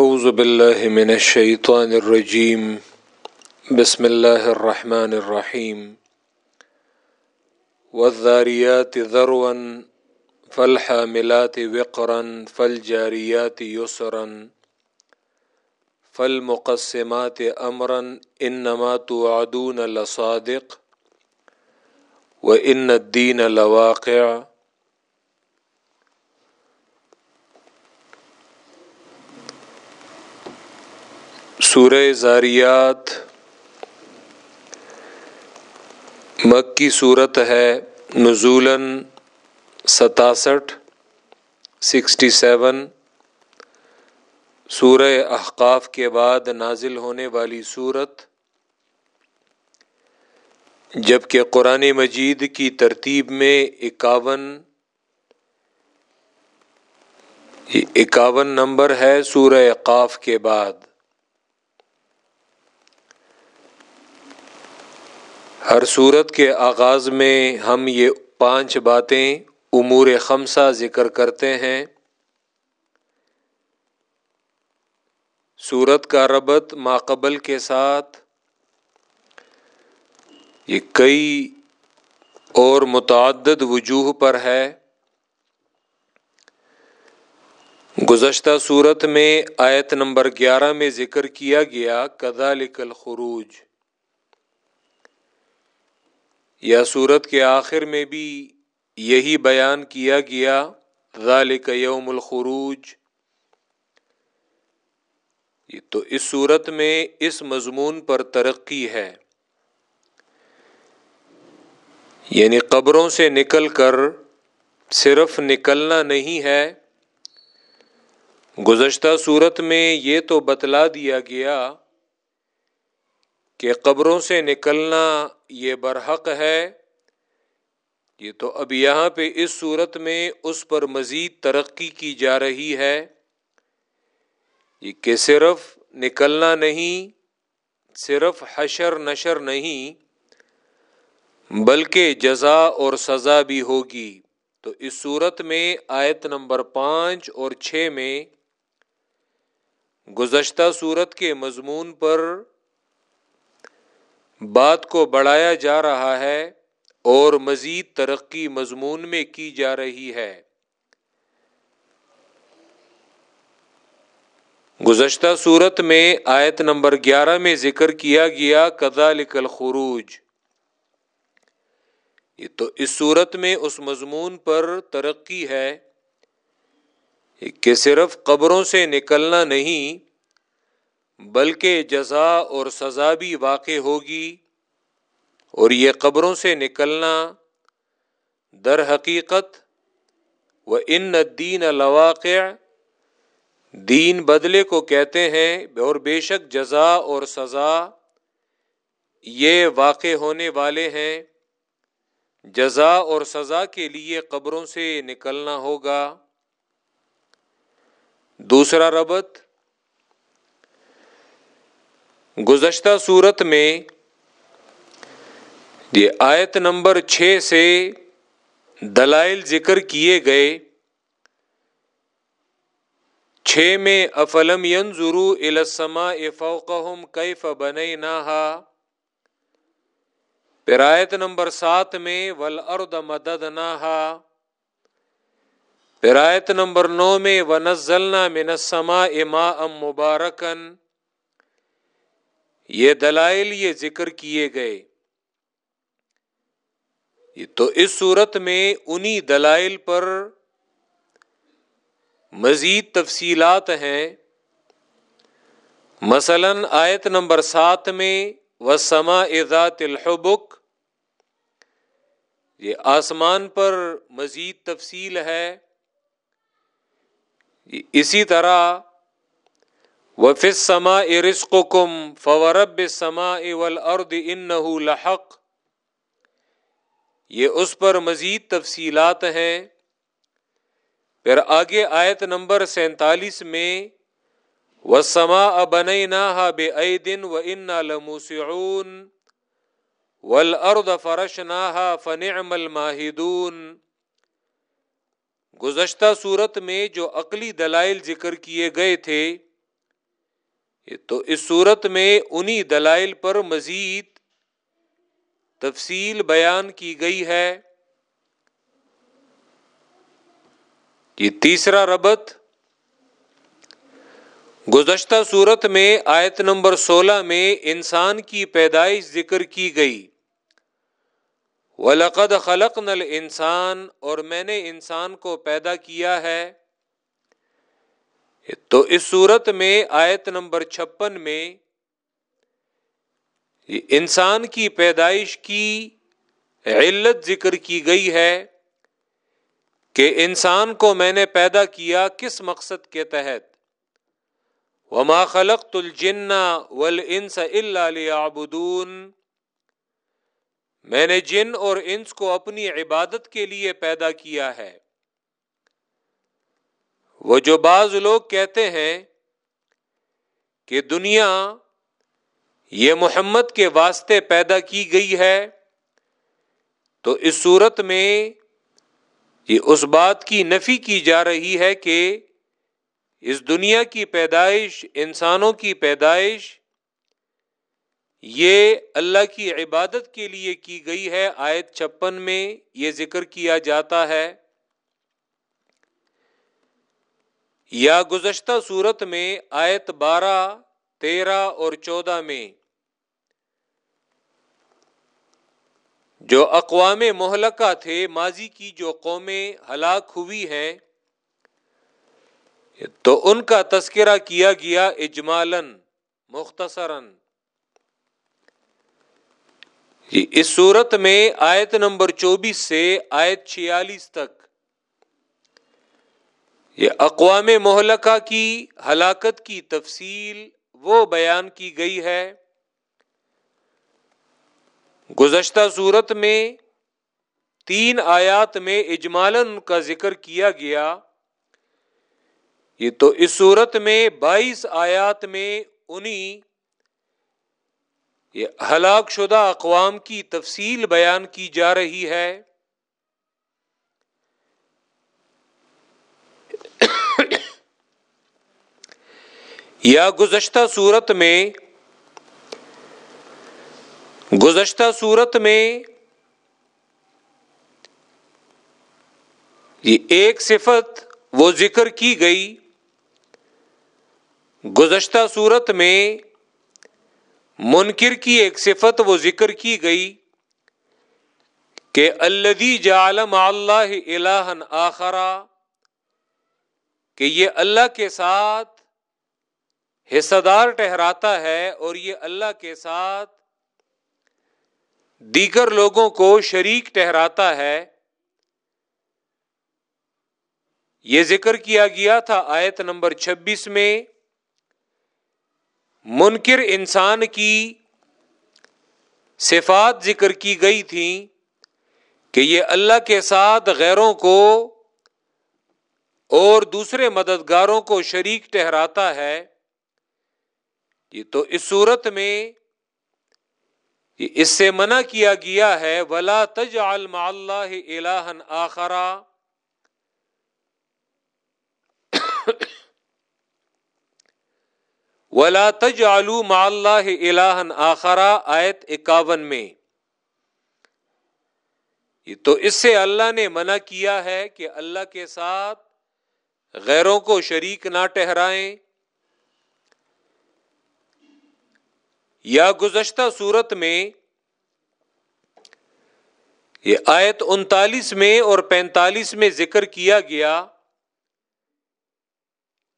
اعوذ باللہ من الشیطان الرجیم بسم اللہ الرحمن الرحیم والذاریات ذروا فالحاملات وقرا فالجاریات یسرا فالمقسمات امرا انما توعدون لصادق وان الدین لواقع. سورہ زاریات مکی صورت ہے نزولاً ستاسٹھ، سکسٹی سیون۔ سورہ احقاف کے بعد نازل ہونے والی صورت، جبکہ قرآن مجید کی ترتیب میں اکاون اکاون نمبر ہے سورہ قاف کے بعد۔ ہر صورت کے آغاز میں ہم یہ پانچ باتیں امور خمسہ ذکر کرتے ہیں۔ صورت کا ربط ماقبل کے ساتھ، یہ کئی اور متعدد وجوہ پر ہے۔ گزشتہ صورت میں آیت نمبر گیارہ میں ذکر کیا گیا کدالک الخروج۔ یا صورت کے آخر میں بھی یہی بیان کیا گیا، ذالک یوم الخروج۔ تو اس صورت میں اس مضمون پر ترقی ہے۔ یعنی قبروں سے نکل کر صرف نکلنا نہیں ہے۔ گزشتہ صورت میں یہ تو بتلا دیا گیا کہ قبروں سے نکلنا یہ برحق ہے، یہ تو اب یہاں پہ اس صورت میں اس پر مزید ترقی کی جا رہی ہے۔ یہ کہ صرف نکلنا نہیں، صرف حشر نشر نہیں، بلکہ جزا اور سزا بھی ہوگی۔ تو اس صورت میں آیت نمبر پانچ اور چھ میں گزشتہ صورت کے مضمون پر بات کو بڑھایا جا رہا ہے اور مزید ترقی مضمون میں کی جا رہی ہے۔ گزشتہ صورت میں آیت نمبر گیارہ میں ذکر کیا گیا کدا لکل خروج تو اس صورت میں اس مضمون پر ترقی ہے۔ کہ صرف قبروں سے نکلنا نہیں بلکہ جزا اور سزا بھی واقع ہوگی اور یہ قبروں سے نکلنا در حقیقت و ان دین الواقع دین بدلے کو کہتے ہیں اور بے شک جزا اور سزا یہ واقع ہونے والے ہیں۔ جزا اور سزا کے لیے قبروں سے نکلنا ہوگا۔ دوسرا ربط گزشتہ صورت میں یہ آیت نمبر چھ سے دلائل ذکر کیے گئے۔ چھ میں افلم ضرو السما فوقہم کیف بنئی پھر آیت نمبر سات میں ول ارد مدد پھر آیت نمبر نو میں ونزلنا من السماء ماء مبارکن یہ دلائل یہ ذکر کیے گئے۔ تو اس صورت میں انہی دلائل پر مزید تفصیلات ہیں۔ مثلا آیت نمبر سات میں وسما ذات الحبک یہ آسمان پر مزید تفصیل ہے۔ اسی طرح وفس سما رسق کم فورب سما اول ارد ان لحق. یہ اس پر مزید تفصیلات ہیں۔ پھر آگے آیت نمبر سینتالیس میں و سما ابن نہ بے دن و ان لموسعون ول ارد فرش نہ فن عمل ماہدون گزشتہ صورت میں جو عقلی دلائل ذکر کیے گئے تھے تو اس صورت میں انہی دلائل پر مزید تفصیل بیان کی گئی ہے۔ یہ تیسرا ربط گزشتہ صورت میں آیت نمبر سولہ میں انسان کی پیدائش ذکر کی گئی۔ ولقد خلق نل انسان اور میں نے انسان کو پیدا کیا ہے۔ تو اس صورت میں آیت نمبر چھپن میں انسان کی پیدائش کی علت ذکر کی گئی ہے کہ انسان کو میں نے پیدا کیا کس مقصد کے تحت؟ وما خلق الجن ول انس اللہ میں نے جن اور انس کو اپنی عبادت کے لیے پیدا کیا ہے۔ وہ جو بعض لوگ کہتے ہیں کہ دنیا یہ محمد کے واسطے پیدا کی گئی ہے، تو اس صورت میں یہ اس بات کی نفی کی جا رہی ہے کہ اس دنیا کی پیدائش، انسانوں کی پیدائش یہ اللہ کی عبادت کے لیے کی گئی ہے۔ آیت چھپن میں یہ ذکر کیا جاتا ہے۔ یا گزشتہ صورت میں آیت بارہ تیرہ اور چودہ میں جو اقوام محلقہ تھے ماضی کی جو قومیں ہلاک ہوئی ہیں تو ان کا تذکرہ کیا گیا اجمالن مختصراً۔ جی، اس صورت میں آیت نمبر چوبیس سے آیت چھیالیس تک یہ اقوام محلقہ کی ہلاکت کی تفصیل وہ بیان کی گئی ہے۔ گزشتہ صورت میں تین آیات میں اجمالن کا ذکر کیا گیا۔ یہ تو اس صورت میں بائیس آیات میں انہیں یہ ہلاک شدہ اقوام کی تفصیل بیان کی جا رہی ہے۔ یا گزشتہ صورت میں، گزشتہ صورت میں یہ ایک صفت وہ ذکر کی گئی۔ گزشتہ صورت میں منکر کی ایک صفت وہ ذکر کی گئی کہ الدی جالم اللہ الہ آخرا، کہ یہ اللہ کے ساتھ حصہ دار ٹہراتا ہے اور یہ اللہ کے ساتھ دیگر لوگوں کو شریک ٹہراتا ہے۔ یہ ذکر کیا گیا تھا آیت نمبر چھبیس میں۔ منکر انسان کی صفات ذکر کی گئی تھی کہ یہ اللہ کے ساتھ غیروں کو اور دوسرے مددگاروں کو شریک ٹہراتا ہے۔ یہ تو اس صورت میں اس سے منع کیا گیا ہے، ولا تج اللہ الہن آخرا۔ ولا تج آلو اللہ الہن آخرا۔ آیت اکاون میں۔ جی، تو اس سے اللہ نے منع کیا ہے کہ اللہ کے ساتھ غیروں کو شریک نہ ٹہرائیں یا گزشتہ صورت میں یہ آیت انتالیس میں اور پینتالیس میں ذکر کیا گیا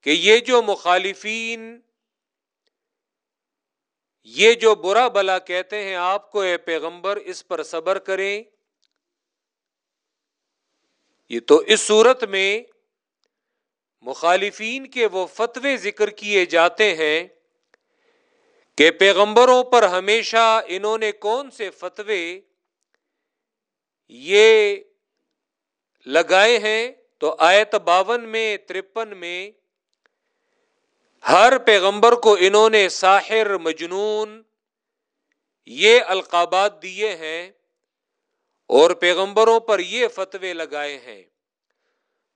کہ یہ جو مخالفین، یہ جو برا بلا کہتے ہیں آپ کو، اے پیغمبر، اس پر صبر کریں۔ یہ تو اس صورت میں مخالفین کے وہ فتوے ذکر کیے جاتے ہیں۔ کہ پیغمبروں پر ہمیشہ انہوں نے کون سے فتوے یہ لگائے ہیں، تو آیت باون میں، ترپن میں، ہر پیغمبر کو انہوں نے ساحر، مجنون، یہ القابات دیے ہیں اور پیغمبروں پر یہ فتوے لگائے ہیں۔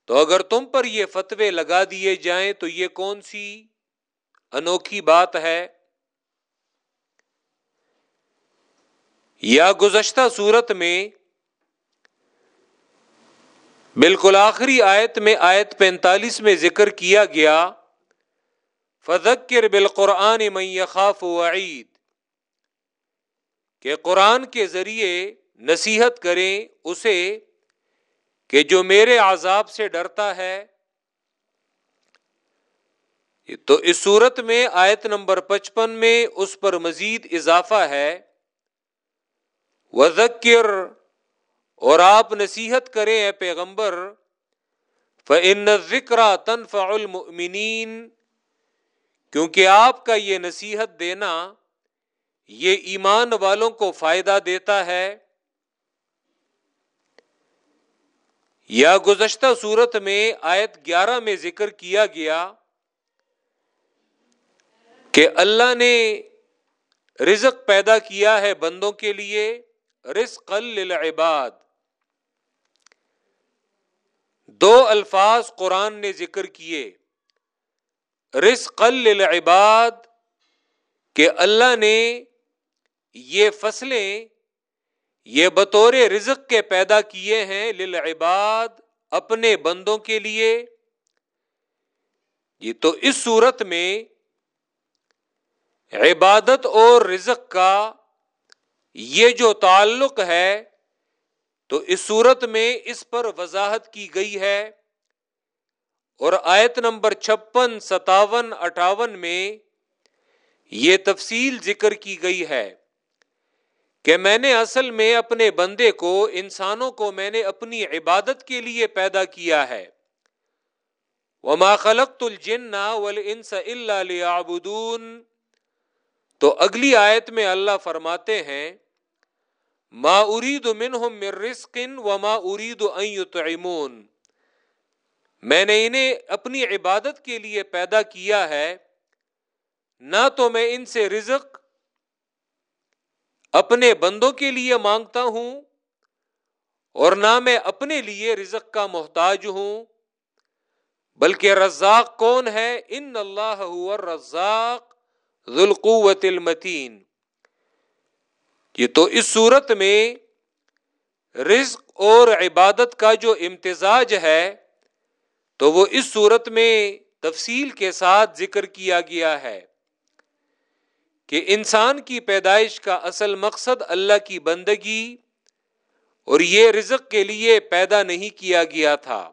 تو اگر تم پر یہ فتوے لگا دیے جائیں، تو یہ کون سی انوکھی بات ہے؟ یا گزشتہ صورت میں بالکل آخری آیت میں آیت پینتالیس میں ذکر کیا گیا، فذکر بالقرآن من خاف وعید، کہ قرآن کے ذریعے نصیحت کریں اسے کہ جو میرے عذاب سے ڈرتا ہے۔ تو اس صورت میں آیت نمبر پچپن میں اس پر مزید اضافہ ہے۔ وزکر اور آپ نصیحت کریں اے پیغمبر فن ذکر تنف المنین کیونکہ آپ کا یہ نصیحت دینا یہ ایمان والوں کو فائدہ دیتا ہے۔ یا گزشتہ صورت میں آیت گیارہ میں ذکر کیا گیا کہ اللہ نے رزق پیدا کیا ہے بندوں کے لیے۔ رزق للعباد۔ دو الفاظ قرآن نے ذکر کیے۔ رزق للعباد کہ اللہ نے یہ فصلیں، یہ بطور رزق کے پیدا کیے ہیں للعباد اپنے بندوں کے لیے۔ یہ تو اس صورت میں عبادت اور رزق کا یہ جو تعلق ہے، تو اس صورت میں اس پر وضاحت کی گئی ہے۔ اور آیت نمبر چھپن، ستاون، اٹھاون میں یہ تفصیل ذکر کی گئی ہے کہ میں نے اصل میں اپنے بندے کو، انسانوں کو میں نے اپنی عبادت کے لیے پیدا کیا ہے۔ وما خلقت الجن والانس الا ليعبدون۔ تو اگلی آیت میں اللہ فرماتے ہیں ما ارید منہم من رزق وما ارید ان یطعمون میں نے انہیں اپنی عبادت کے لیے پیدا کیا ہے۔ نہ تو میں ان سے رزق اپنے بندوں کے لیے مانگتا ہوں اور نہ میں اپنے لیے رزق کا محتاج ہوں۔ بلکہ رزاق کون ہے؟ ان اللہ رزاق ذوالقوت المتین۔ یہ تو اس صورت میں رزق اور عبادت کا جو امتزاج ہے، تو وہ اس صورت میں تفصیل کے ساتھ ذکر کیا گیا ہے کہ انسان کی پیدائش کا اصل مقصد اللہ کی بندگی اور یہ رزق کے لیے پیدا نہیں کیا گیا تھا۔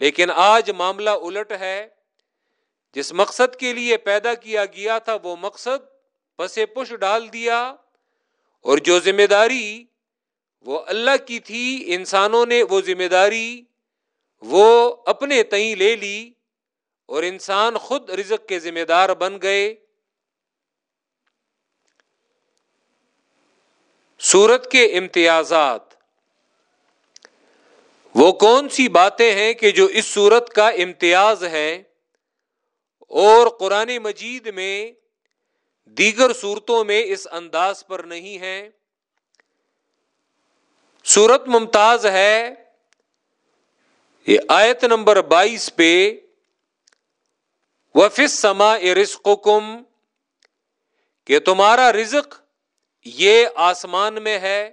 لیکن آج معاملہ الٹ ہے، جس مقصد کے لیے پیدا کیا گیا تھا، وہ مقصد پسے پش ڈال دیا اور جو ذمہ داری وہ اللہ کی تھی، انسانوں نے وہ ذمہ داری وہ اپنے تئیں لے لی اور انسان خود رزق کے ذمہ دار بن گئے۔ سورت کے امتیازات۔ وہ کون سی باتیں ہیں کہ جو اس صورت کا امتیاز ہے اور قرآن مجید میں دیگر صورتوں میں اس انداز پر نہیں ہے۔ صورت ممتاز ہے۔ یہ آیت نمبر بائیس پہ وفس سما رزق کہ تمہارا رزق یہ آسمان میں ہے۔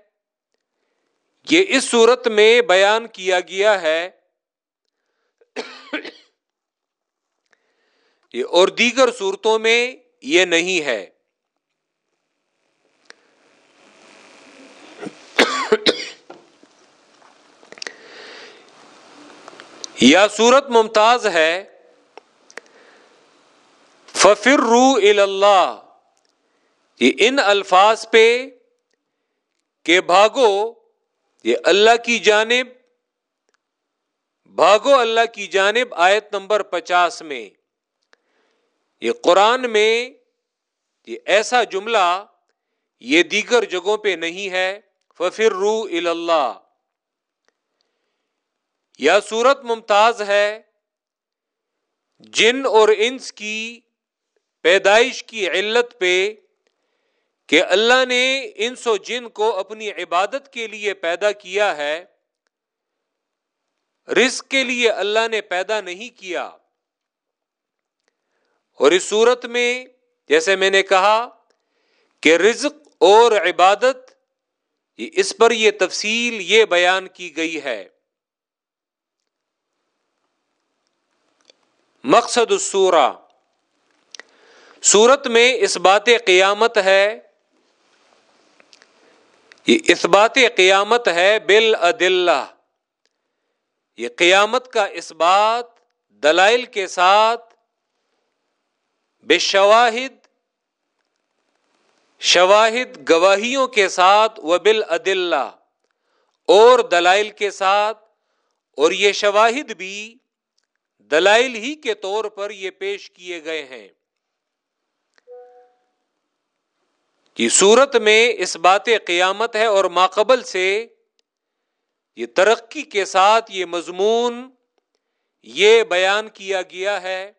یہ اس صورت میں بیان کیا گیا ہے۔ اور دیگر صورتوں میں یہ نہیں ہے۔ یا صورت ممتاز ہے۔ ففر رو اللہ یہ ان الفاظ پہ کہ بھاگو، یہ اللہ کی جانب۔ بھاگو اللہ کی جانب، آیت نمبر پچاس میں۔ یہ قرآن میں یہ ایسا جملہ یہ دیگر جگہوں پہ نہیں ہے۔ ففر رو اللہ یا صورت ممتاز ہے۔ جن اور انس کی پیدائش کی علت پہ کہ اللہ نے انس و جن کو اپنی عبادت کے لیے پیدا کیا ہے۔ رزق کے لیے اللہ نے پیدا نہیں کیا۔ اور اس صورت میں جیسے میں نے کہا کہ رزق اور عبادت اس پر یہ تفصیل، یہ بیان کی گئی ہے۔ مقصد السورہ۔ سورت میں اس بات قیامت ہے۔ یہ اس بات قیامت ہے بل ادلہ یہ قیامت کا اس بات دلائل کے ساتھ بے شواہد شواہد گواہیوں کے ساتھ و بل اور دلائل کے ساتھ، اور یہ شواہد بھی دلائل ہی کے طور پر یہ پیش کیے گئے ہیں۔ کہ صورت میں اس بات قیامت ہے اور ماقبل سے یہ ترقی کے ساتھ یہ مضمون یہ بیان کیا گیا ہے۔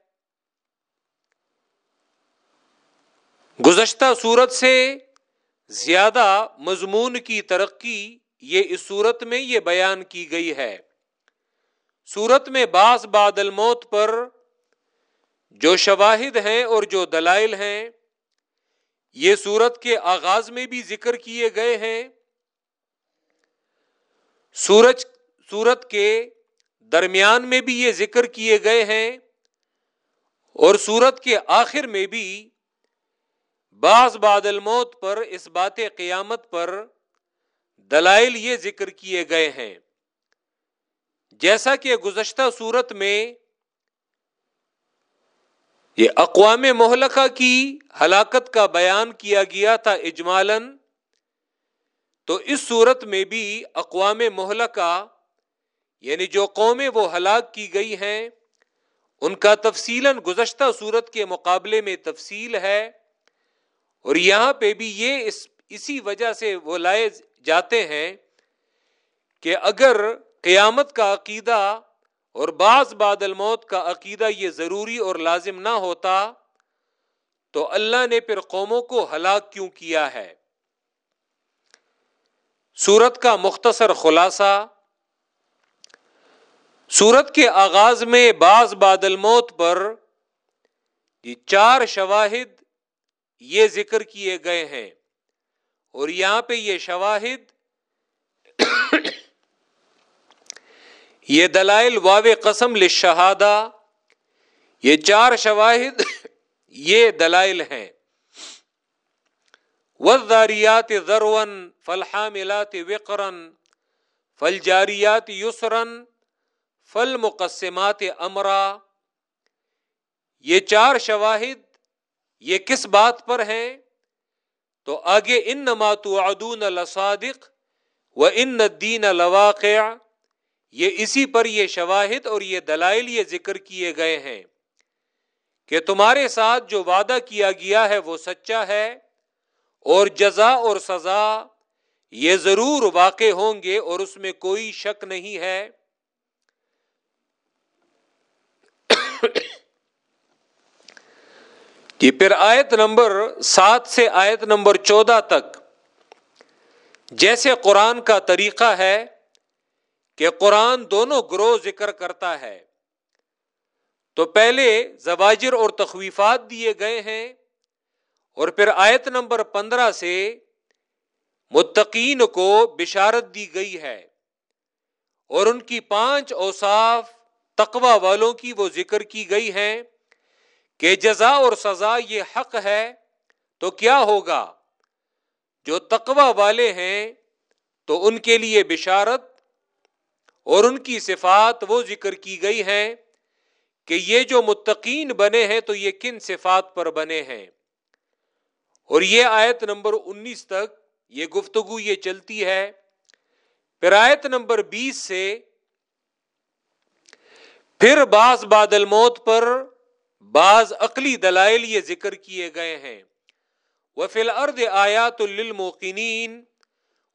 گزشتہ صورت سے زیادہ مضمون کی ترقی یہ اس صورت میں یہ بیان کی گئی ہے۔ صورت میں بعض بادل موت پر جو شواہد ہیں اور جو دلائل ہیں، یہ صورت کے آغاز میں بھی ذکر کیے گئے ہیں۔ سورج سورت کے درمیان میں بھی یہ ذکر کیے گئے ہیں اور سورت کے آخر میں بھی بعض بادل موت پر اس بات قیامت پر دلائل یہ ذکر کیے گئے ہیں۔ جیسا کہ گزشتہ صورت میں یہ اقوام مہلکہ کی ہلاکت کا بیان کیا گیا تھا اجمالن تو اس صورت میں بھی اقوام مہلکہ یعنی جو قومیں وہ ہلاک کی گئی ہیں، ان کا تفصیل گزشتہ صورت کے مقابلے میں تفصیل ہے۔ اور یہاں پہ بھی یہ اس اسی وجہ سے وہ لائے جاتے ہیں کہ اگر قیامت کا عقیدہ اور بعض بعد الموت کا عقیدہ یہ ضروری اور لازم نہ ہوتا، تو اللہ نے پھر قوموں کو ہلاک کیوں کیا ہے؟ سورت کا مختصر خلاصہ، سورت کے آغاز میں بعض بادل موت پر یہ چار شواہد یہ ذکر کیے گئے ہیں۔ اور یہاں پہ یہ شواہد یہ دلائل واو قسم لشہادہ یہ چار شواہد یہ دلائل ہیں۔ وزاریات ذرون فلحاملات وقرن فل جاریات یسرن فل مقصمات امرا یہ چار شواہد یہ کس بات پر ہیں تو آگے ان نماتو ادون الصادق و ان دین الواقع یہ اسی پر یہ شواہد اور یہ دلائل یہ ذکر کیے گئے ہیں کہ تمہارے ساتھ جو وعدہ کیا گیا ہے وہ سچا ہے اور جزا اور سزا یہ ضرور واقع ہوں گے اور اس میں کوئی شک نہیں ہے۔ کہ پھر آیت نمبر سات سے آیت نمبر چودہ تک جیسے قرآن کا طریقہ ہے کہ قرآن دونوں گروہ ذکر کرتا ہے، تو پہلے زواجر اور تخویفات دیے گئے ہیں اور پھر آیت نمبر پندرہ سے متقین کو بشارت دی گئی ہے اور ان کی پانچ اوصاف تقوا والوں کی وہ ذکر کی گئی ہیں۔ کہ جزا اور سزا یہ حق ہے، تو کیا ہوگا؟ جو تقوا والے ہیں، تو ان کے لیے بشارت اور ان کی صفات وہ ذکر کی گئی ہیں کہ یہ جو متقین بنے ہیں، تو یہ کن صفات پر بنے ہیں؟ اور یہ آیت نمبر انیس تک یہ گفتگو یہ چلتی ہے۔ پھر آیت نمبر بیس سے پھر بعض بادل موت پر بعض عقلی دلائل یہ ذکر کیے گئے ہیں۔ وفیل ارد آیات للموقنین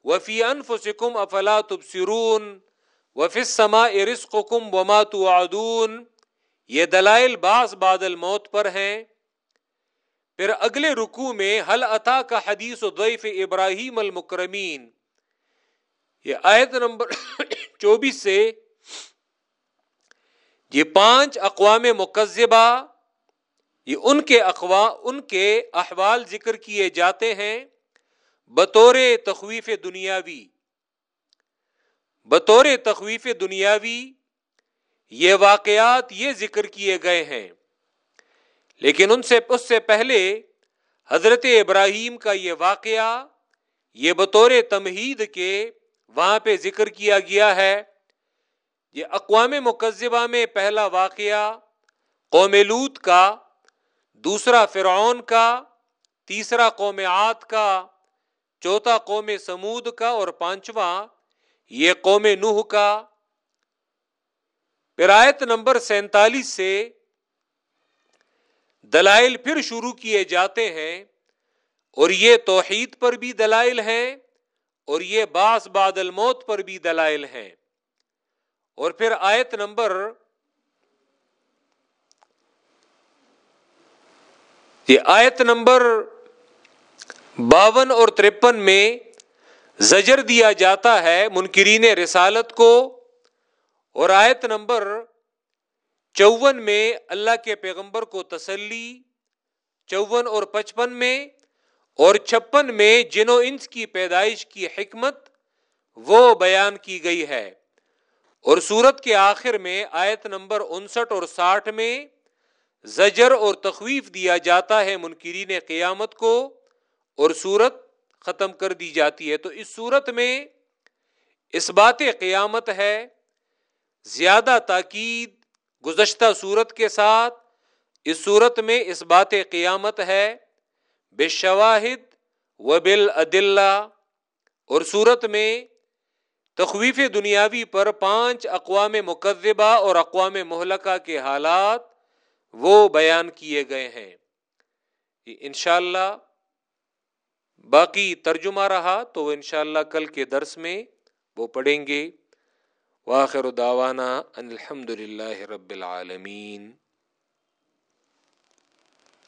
وفی انف سکم افلا تبصرون وفس سما رسق کم وما تعدون یہ دلائل بعض بادل موت پر ہیں۔ پھر اگلے رکو میں حل عطا کا حدیث و ضعیف ابراہیم المکرمین یہ آیت نمبر چوبیس سے یہ پانچ اقوام مکذبہ یہ ان کے اقوا، ان کے احوال ذکر کیے جاتے ہیں بطور تخویف دنیاوی۔ بطور تخویف دنیاوی یہ واقعات یہ ذکر کیے گئے ہیں۔ لیکن ان سے اس سے پہلے حضرت ابراہیم کا یہ واقعہ یہ بطور تمہید کے وہاں پہ ذکر کیا گیا ہے۔ یہ اقوام مکذبہ میں پہلا واقعہ قوم لوت کا دوسرا فرعون کا، تیسرا قوم عاد کا، چوتھا قوم سمود کا اور پانچواں یہ قوم نوح کا۔ پرایت نمبر سینتالیس سے دلائل پھر شروع کیے جاتے ہیں اور یہ توحید پر بھی دلائل ہیں اور یہ باس بادل موت پر بھی دلائل ہیں۔ اور پھر آیت نمبر یہ آیت نمبر باون اور ترپن میں زجر دیا جاتا ہے منکرین رسالت کو اور آیت نمبر چون میں اللہ کے پیغمبر کو تسلی، چون اور پچپن میں اور چھپن میں جنو انس کی پیدائش کی حکمت وہ بیان کی گئی ہے۔ اور سورت کے آخر میں آیت نمبر انسٹھ اور ساٹھ میں زجر اور تخویف دیا جاتا ہے منکرین قیامت کو اور صورت ختم کر دی جاتی ہے۔ تو اس صورت میں اس بات قیامت ہے، زیادہ تاکید گزشتہ صورت کے ساتھ اس صورت میں اس بات قیامت ہے بے شواہد و بل اور صورت میں تخویف دنیاوی پر پانچ اقوام مقدبہ اور اقوام محلقہ کے حالات وہ بیان کیے گئے ہیں۔ انشاءاللہ اللہ باقی ترجمہ رہا تو انشاءاللہ کل کے درس میں وہ پڑھیں گے۔ واخر داوانہ الحمد للہ رب العالمین۔